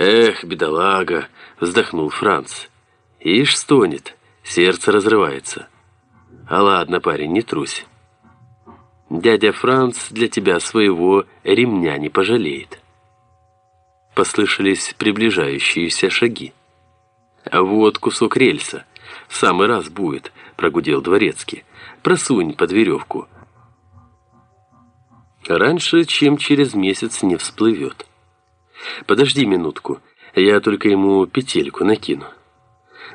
«Эх, бедолага!» — вздохнул Франц. «Ишь стонет, сердце разрывается». «А ладно, парень, не трусь. Дядя Франц для тебя своего ремня не пожалеет». Послышались приближающиеся шаги. «А вот кусок рельса. В самый раз будет», — прогудел дворецкий. «Просунь под веревку». Раньше, чем через месяц не всплывет. Подожди минутку, я только ему петельку накину.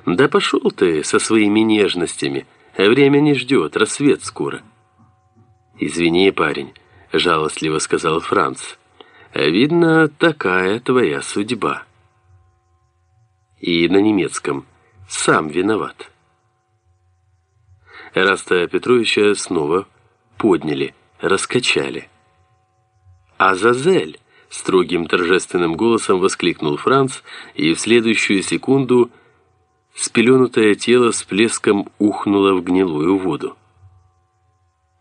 Да пошел ты со своими нежностями, время не ждет, рассвет скоро. Извини, парень, жалостливо сказал Франц. Видно, такая твоя судьба. И на немецком «сам виноват». Раста Петровича снова подняли, раскачали. «Азазель!» — строгим торжественным голосом воскликнул Франц, и в следующую секунду спеленутое тело с плеском ухнуло в гнилую воду.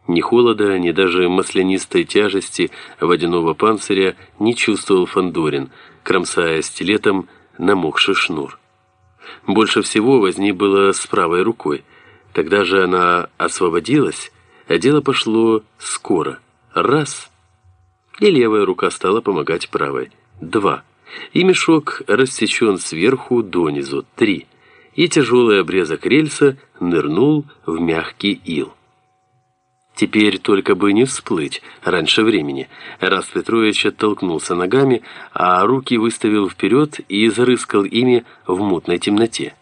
Ни холода, ни даже маслянистой тяжести водяного панциря не чувствовал Фандорин, кромсая стилетом намокший шнур. Больше всего возни было с правой рукой. Когда же она освободилась, а дело пошло скоро. Раз — и левая рука стала помогать правой. Два. И мешок рассечен сверху донизу. Три. И тяжелый обрезок рельса нырнул в мягкий ил. Теперь только бы не всплыть раньше времени. Раз Петрович оттолкнулся ногами, а руки выставил вперед и зарыскал ими в мутной темноте.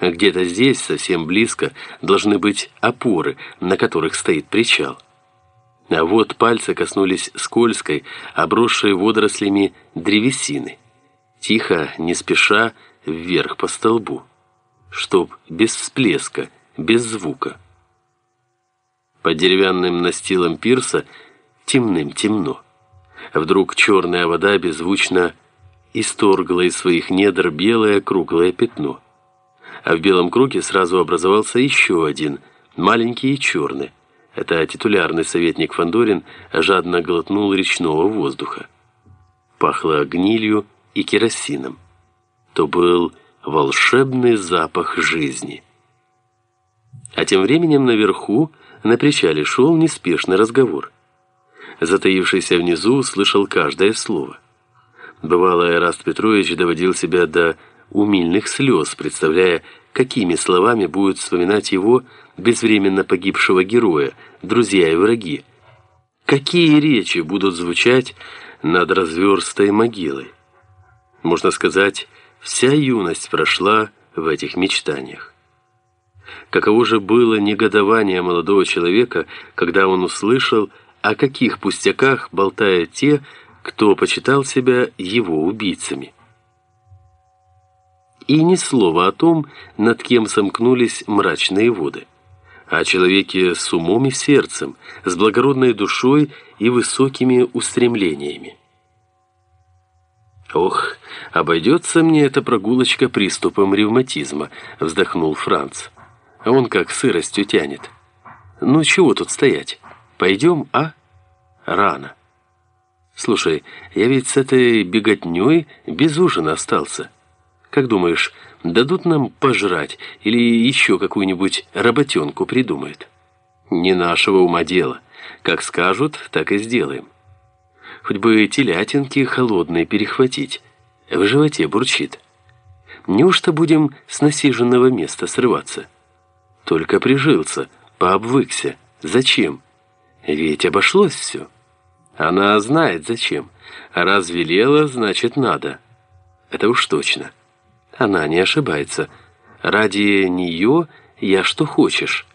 Где-то здесь, совсем близко, должны быть опоры, на которых стоит причал. А вот пальцы коснулись скользкой, обросшей водорослями древесины. Тихо, не спеша, вверх по столбу. Чтоб без всплеска, без звука. Под деревянным настилом пирса темным темно. Вдруг черная вода беззвучно исторгла из своих недр белое круглое пятно. А в белом круге сразу образовался еще один, маленький и черный. Это титулярный советник Фандорин жадно глотнул речного воздуха. Пахло гнилью и керосином. То был волшебный запах жизни. А тем временем наверху, на причале, шел неспешный разговор. Затаившийся внизу слышал каждое слово. Бывало, Эраст Петрович доводил себя до умильных слез, представляя, какими словами будут вспоминать его безвременно погибшего героя, друзья и враги. Какие речи будут звучать над разверстой могилой? Можно сказать, вся юность прошла в этих мечтаниях. Каково же было негодование молодого человека, когда он услышал, о каких пустяках болтают те, кто почитал себя его убийцами и ни слова о том, над кем сомкнулись мрачные воды. О человеке с умом и сердцем, с благородной душой и высокими устремлениями. «Ох, обойдется мне эта прогулочка приступом ревматизма», — вздохнул Франц. «А он как сыростью тянет. Ну, чего тут стоять? Пойдем, а? Рано. Слушай, я ведь с этой беготней без ужина остался». Как думаешь, дадут нам пожрать или еще какую-нибудь работенку придумают? Не нашего ума дело. Как скажут, так и сделаем. Хоть бы телятинки холодные перехватить. В животе бурчит. Неужто будем с насиженного места срываться? Только прижился, пообвыкся. Зачем? Ведь обошлось все. Она знает зачем. А раз велела, значит надо. Это уж точно. Она не ошибается. Ради нее я что хочешь.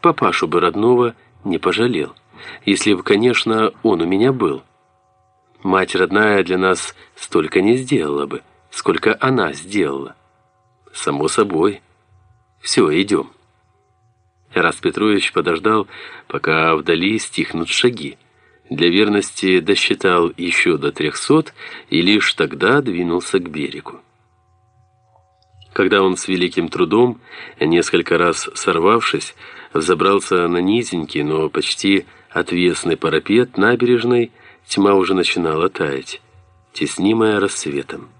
Папашу бы родного не пожалел. Если бы, конечно, он у меня был. Мать родная для нас столько не сделала бы, сколько она сделала. Само собой. Все, идем. Раз Петрович подождал, пока вдали стихнут шаги. Для верности досчитал еще до трехсот и лишь тогда двинулся к берегу. Когда он с великим трудом, несколько раз сорвавшись, взобрался на низенький, но почти отвесный парапет набережной, тьма уже начинала таять, теснимая рассветом.